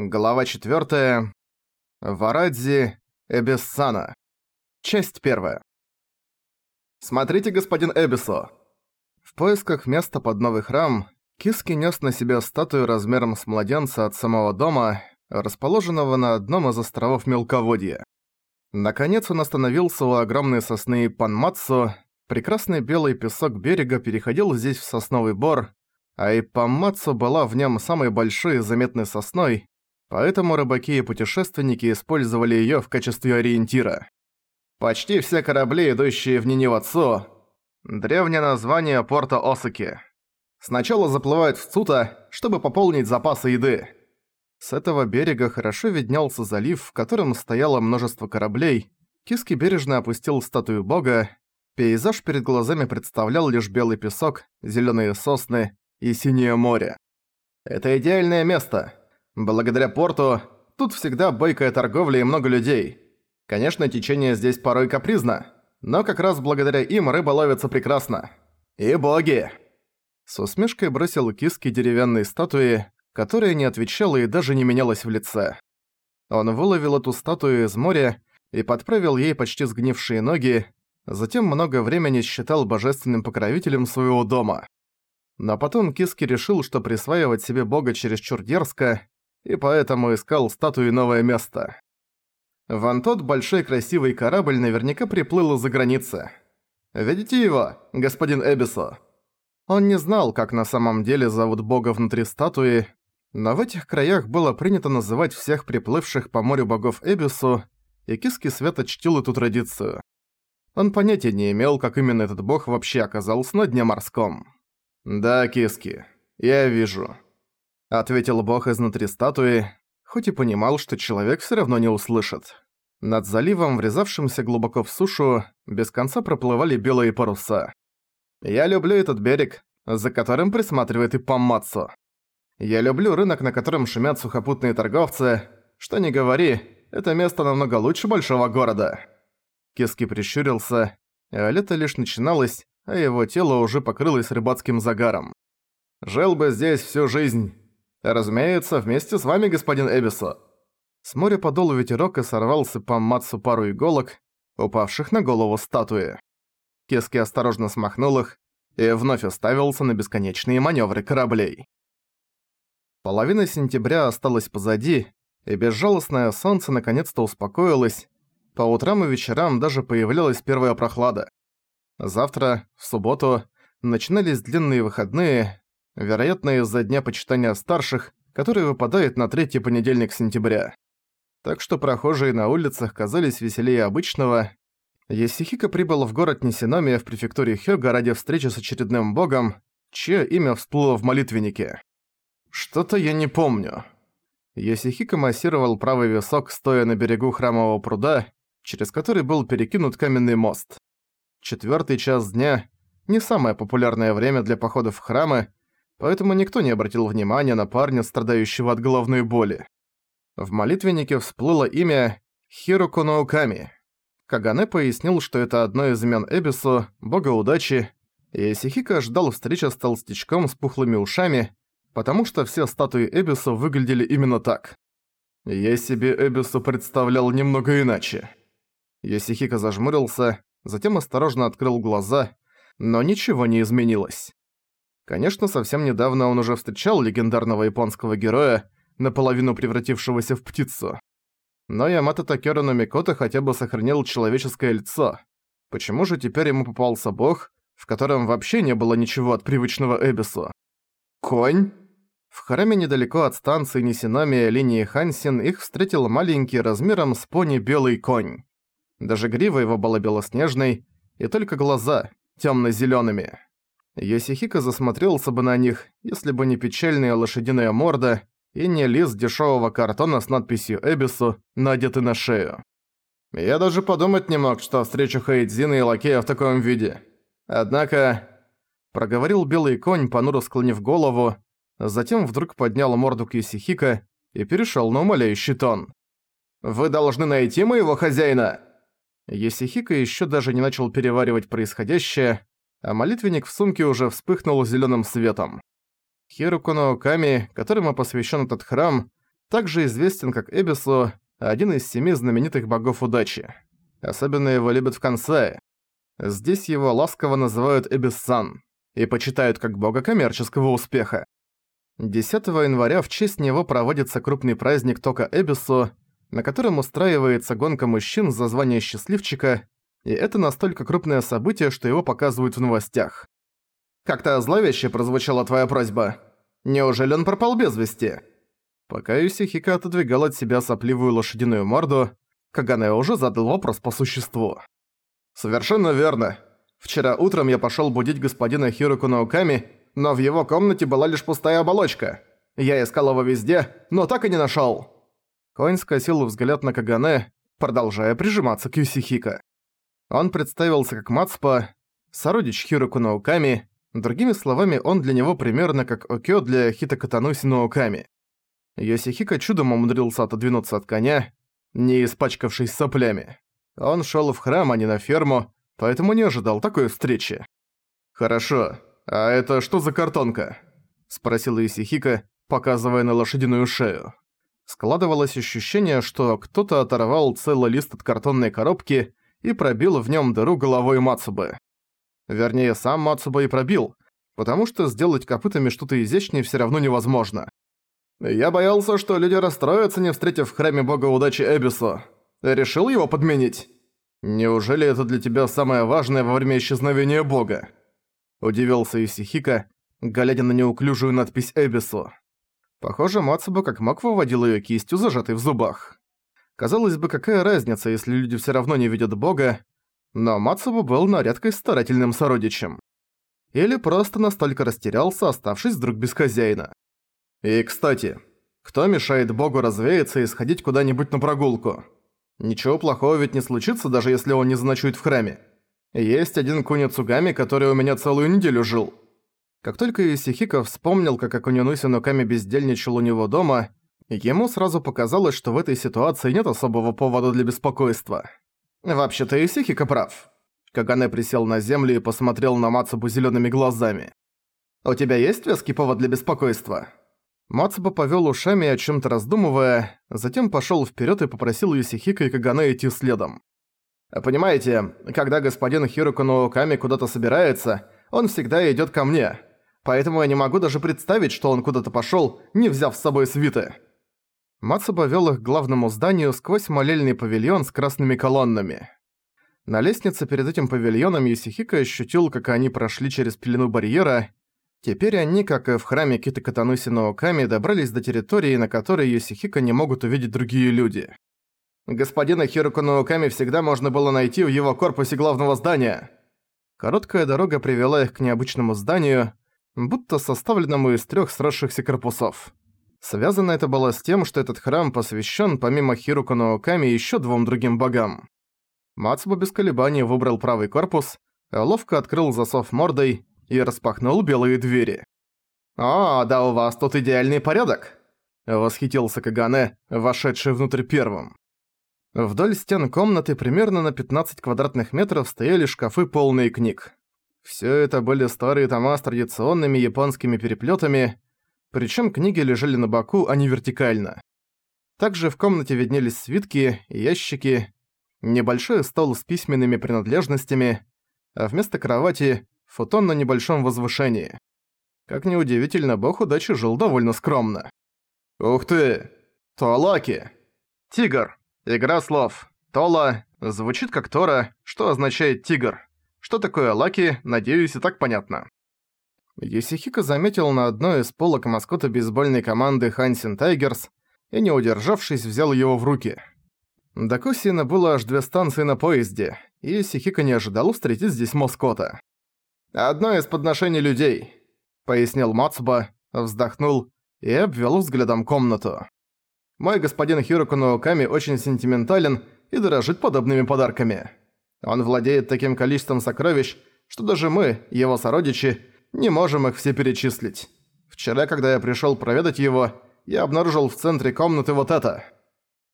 Глава 4. Варадзи Эбиссана. Часть 1. «Смотрите, господин Эбисо!» В поисках места под новый храм Киски нес на себе статую размером с младенца от самого дома, расположенного на одном из островов Мелководья. Наконец он остановился у огромной сосны Панмацу, прекрасный белый песок берега переходил здесь в сосновый бор, а и Паммацу была в нем самой большой и заметной сосной, поэтому рыбаки и путешественники использовали её в качестве ориентира. Почти все корабли, идущие в Нинивацу, древнее название порта Осаки, сначала заплывают в Цута, чтобы пополнить запасы еды. С этого берега хорошо виднелся залив, в котором стояло множество кораблей. Киски бережно опустил статую бога. Пейзаж перед глазами представлял лишь белый песок, зелёные сосны и синее море. Это идеальное место. Благодаря порту тут всегда бойкая торговля и много людей. Конечно, течение здесь порой капризно, но как раз благодаря им рыба ловится прекрасно. И боги! С усмешкой бросил киски деревянной статуи, которая не отвечала и даже не менялась в лице. Он выловил эту статую из моря и подправил ей почти сгнившие ноги, затем много времени считал божественным покровителем своего дома. Но потом Киски решил, что присваивать себе бога чересчур дерзко, и поэтому искал статуи новое место. Вон тот большой красивый корабль наверняка приплыл из-за границы. Видите его, господин Эбисо? Он не знал, как на самом деле зовут бога внутри статуи, но в этих краях было принято называть всех приплывших по морю богов Эбису, и Киски Света чтил эту традицию. Он понятия не имел, как именно этот бог вообще оказался на дне морском. «Да, киски, я вижу», — ответил бог изнутри статуи, хоть и понимал, что человек всё равно не услышит. Над заливом, врезавшимся глубоко в сушу, без конца проплывали белые паруса. «Я люблю этот берег, за которым присматривает и Паммацу. Я люблю рынок, на котором шумят сухопутные торговцы. Что ни говори, это место намного лучше большого города». Киски прищурился, а лето лишь начиналось, а его тело уже покрылось рыбацким загаром. «Жил бы здесь всю жизнь. Разумеется, вместе с вами, господин Эбисо». С моря подул ветерок и сорвался по Мацу пару иголок, упавших на голову статуи. Кески осторожно смахнул их и вновь уставился на бесконечные маневры кораблей. Половина сентября осталась позади, и безжалостное солнце наконец-то успокоилось. По утрам и вечерам даже появлялась первая прохлада. Завтра, в субботу, начинались длинные выходные, вероятно, из-за дня почитания старших, который выпадает на третий понедельник сентября. Так что прохожие на улицах казались веселее обычного. Есихика прибыл в город Нисиномия в префектуре Хёга ради встречи с очередным богом, чье имя всплыло в молитвеннике. Что-то я не помню. Есихика массировал правый висок, стоя на берегу храмового пруда, через который был перекинут каменный мост. Четвёртый час дня – не самое популярное время для походов в храмы, поэтому никто не обратил внимания на парня, страдающего от головной боли. В молитвеннике всплыло имя Хируко Науками. Кагане пояснил, что это одно из имен Эбису, бога удачи, и Сихика ждал встречи с толстячком с пухлыми ушами, потому что все статуи Эбису выглядели именно так. Я себе Эбису представлял немного иначе. Йосихико зажмурился, затем осторожно открыл глаза, но ничего не изменилось. Конечно, совсем недавно он уже встречал легендарного японского героя, наполовину превратившегося в птицу. Но Ямато Такера Номикото хотя бы сохранил человеческое лицо. Почему же теперь ему попался бог, в котором вообще не было ничего от привычного Эбису? Конь? В храме недалеко от станции Нисинами линии Хансин их встретил маленький размером с пони белый конь. Даже грива его была белоснежной, и только глаза тёмно-зелёными. Йосихико засмотрелся бы на них, если бы не печальная лошадиная морда и не лист дешёвого картона с надписью «Эбису», надетый на шею. Я даже подумать не мог, что встречу Хейдзина и Лакея в таком виде. Однако... Проговорил белый конь, понуро склонив голову, затем вдруг поднял морду к Йосихико и перешёл на умоляющий тон. «Вы должны найти моего хозяина!» Есихика еще даже не начал переваривать происходящее, а молитвенник в сумке уже вспыхнул зеленым светом. Хирукуно Ками, которому посвящен этот храм, также известен как Эбису, один из семи знаменитых богов удачи. Особенно его любят в конце. Здесь его ласково называют Эбиссан и почитают как бога коммерческого успеха. 10 января в честь него проводится крупный праздник Тока Эбису, на котором устраивается гонка мужчин за звание счастливчика, и это настолько крупное событие, что его показывают в новостях. «Как-то зловеще прозвучала твоя просьба. Неужели он пропал без вести?» Пока Юсихика отодвигал от себя сопливую лошадиную морду, Кагане уже задал вопрос по существу. «Совершенно верно. Вчера утром я пошёл будить господина Хироку Науками, но в его комнате была лишь пустая оболочка. Я искал его везде, но так и не нашёл». Конь скосил взгляд на Кагане, продолжая прижиматься к Юсихика. Он представился как Мацпа, сородич Хироку Науками, другими словами, он для него примерно как Окё для Хитокатануси Науками. Йосихико чудом умудрился отодвинуться от коня, не испачкавшись соплями. Он шёл в храм, а не на ферму, поэтому не ожидал такой встречи. «Хорошо, а это что за картонка?» – спросил Исихика, показывая на лошадиную шею. Складывалось ощущение, что кто-то оторвал целый лист от картонной коробки и пробил в нем дыру головой Мацубы. Вернее, сам Мацуба и пробил, потому что сделать копытами что-то изящнее все равно невозможно. Я боялся, что люди расстроятся, не встретив в храме бога удачи Эбису. Решил его подменить? Неужели это для тебя самое важное во время исчезновения бога? Удивился Исихика, глядя на неуклюжую надпись Эбису. Похоже, Мацуба как мог выводил её кистью, зажатой в зубах. Казалось бы, какая разница, если люди всё равно не видят бога, но Мацуба был на редкость старательным сородичем. Или просто настолько растерялся, оставшись вдруг без хозяина. И, кстати, кто мешает богу развеяться и сходить куда-нибудь на прогулку? Ничего плохого ведь не случится, даже если он не заночует в храме. Есть один Куницугами, который у меня целую неделю жил. Как только Исихико вспомнил, как Акунинуси Нуками бездельничал у него дома, ему сразу показалось, что в этой ситуации нет особого повода для беспокойства. Вообще-то Исихико прав. Кагане присел на землю и посмотрел на Мацубу зелеными глазами. «У тебя есть веский повод для беспокойства?» Мацуба повёл ушами, о чём-то раздумывая, затем пошёл вперёд и попросил Юсихика и Кагане идти следом. «Понимаете, когда господин Хироку Ноуками куда-то собирается, он всегда идёт ко мне, поэтому я не могу даже представить, что он куда-то пошёл, не взяв с собой свиты». Мацуба вёл их к главному зданию сквозь молельный павильон с красными колоннами. На лестнице перед этим павильоном Юсихика ощутил, как они прошли через пелену барьера, Теперь они, как и в храме Китакатануси Наоками, добрались до территории, на которой Йосихико не могут увидеть другие люди. Господина Хироку Наоками всегда можно было найти в его корпусе главного здания. Короткая дорога привела их к необычному зданию, будто составленному из трех сросшихся корпусов. Связано это было с тем, что этот храм посвящен помимо Хируко Наоками еще двум другим богам. Мацуба без колебаний выбрал правый корпус, ловко открыл засов мордой и распахнул белые двери. «О, да у вас тут идеальный порядок!» – восхитился Кагане, вошедший внутрь первым. Вдоль стен комнаты примерно на 15 квадратных метров стояли шкафы, полные книг. Все это были старые тома с традиционными японскими переплетами, причем книги лежали на боку, а не вертикально. Также в комнате виднелись свитки, ящики, небольшой стол с письменными принадлежностями, а вместо кровати футон на небольшом возвышении. Как ни удивительно, бог удачи жил довольно скромно. «Ух ты! Туалаки!» «Тигр. Игра слов. Тола звучит как Тора, что означает «тигр». Что такое Лаки, надеюсь, и так понятно. Есихика заметил на одной из полок маскота бейсбольной команды Хансин Тайгерс и, не удержавшись, взял его в руки. До Кусина было аж две станции на поезде, и Есихика не ожидал встретить здесь маскота. «Одно из подношений людей», — пояснил Мацуба, вздохнул и обвел взглядом комнату. «Мой господин Хироку Науками очень сентиментален и дорожит подобными подарками. Он владеет таким количеством сокровищ, что даже мы, его сородичи, не можем их все перечислить. Вчера, когда я пришёл проведать его, я обнаружил в центре комнаты вот это».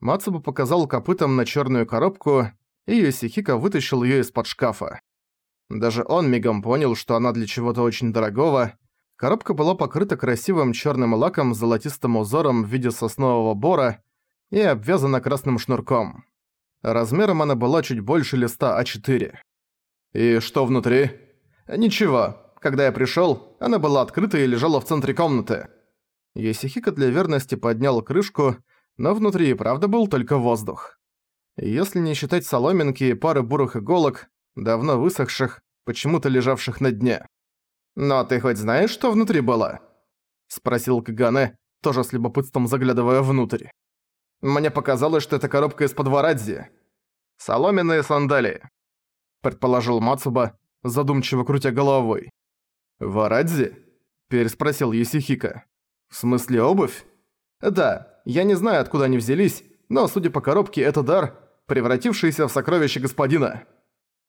Мацуба показал копытом на чёрную коробку, и Йосихико вытащил её из-под шкафа. Даже он мигом понял, что она для чего-то очень дорогого. Коробка была покрыта красивым черным лаком с золотистым узором в виде соснового бора и обвязана красным шнурком. Размером она была чуть больше листа А4. «И что внутри?» «Ничего. Когда я пришёл, она была открыта и лежала в центре комнаты». Есихика для верности поднял крышку, но внутри и правда был только воздух. Если не считать соломинки и пары бурых иголок, давно высохших, почему-то лежавших на дне. «Но ты хоть знаешь, что внутри было?» — спросил Кагане, тоже с любопытством заглядывая внутрь. «Мне показалось, что это коробка из-под варадзи. Соломенные сандалии», — предположил Мацуба, задумчиво крутя головой. «Варадзи?» — переспросил Есихика. «В смысле обувь?» «Да, я не знаю, откуда они взялись, но, судя по коробке, это дар, превратившийся в сокровище господина».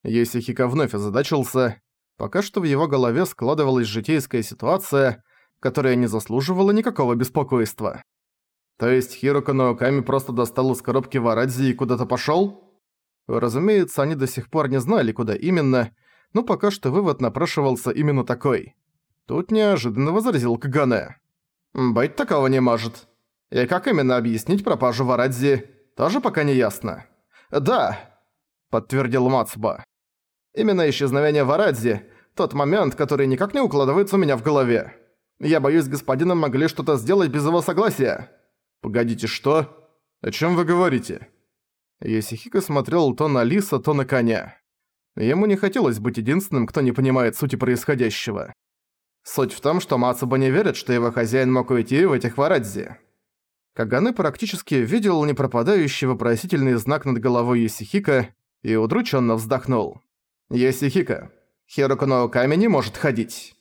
Есихика вновь озадачился, Пока что в его голове складывалась житейская ситуация, которая не заслуживала никакого беспокойства. То есть Хироко Наоками просто достал из коробки Варадзи и куда-то пошёл? Разумеется, они до сих пор не знали, куда именно, но пока что вывод напрашивался именно такой. Тут неожиданно возразил Кагане. «Быть такого не может. И как именно объяснить пропажу Варадзи, тоже пока не ясно». «Да», — подтвердил Мацуба. Именно исчезновение Варадзи – тот момент, который никак не укладывается у меня в голове. Я боюсь, господина могли что-то сделать без его согласия. Погодите, что? О чем вы говорите? Йосихико смотрел то на лиса, то на коня. Ему не хотелось быть единственным, кто не понимает сути происходящего. Суть в том, что Мацуба не верит, что его хозяин мог уйти в этих Варадзи. Каганы практически видел непропадающий вопросительный знак над головой Йосихико и удрученно вздохнул. Есихика, Хироко Наоками не может ходить.